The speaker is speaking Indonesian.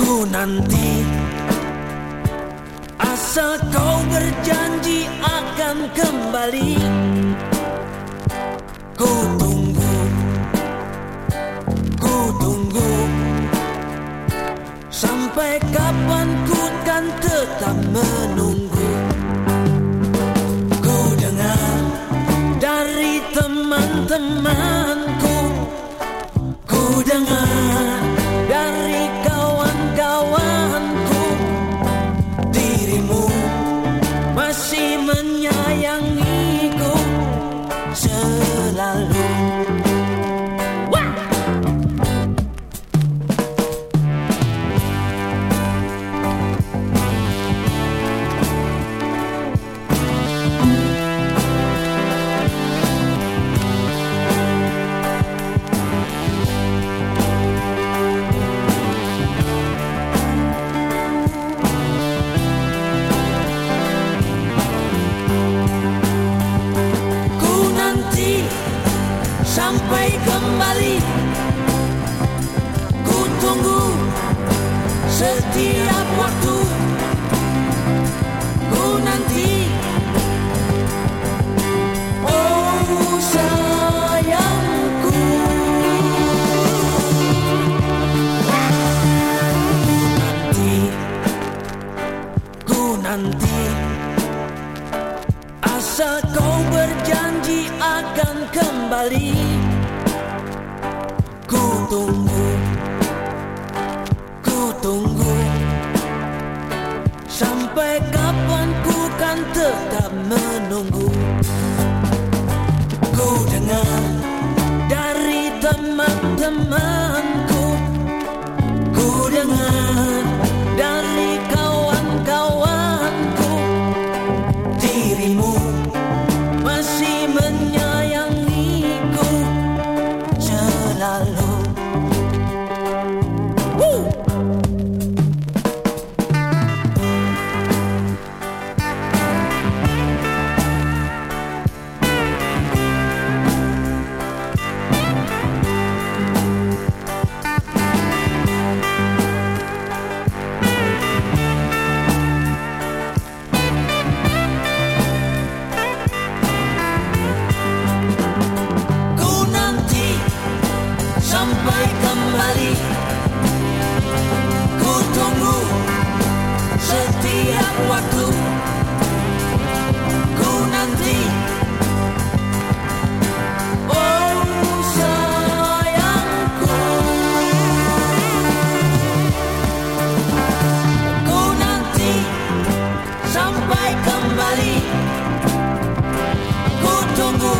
Ku nanti. Asal kau berjanji akan kembali. Ku tunggu Ku tunggu. Sampai kapan ku kan tetap menunggu? Ku dengar dari teman-temanku. Ku dengar 呀呀呀！Setiap waktu. Ku nanti. Oh sayangku. Nanti Ku nanti. Asal kau berjanji akan kembali. Ku tunggu. Ku tunggu Sampai kapan ku kan tetap menunggu. Ku dengar dari teman-teman kembali. Ku nanti, oh sayangku. Ku nanti Sampai kembali. Ku tunggu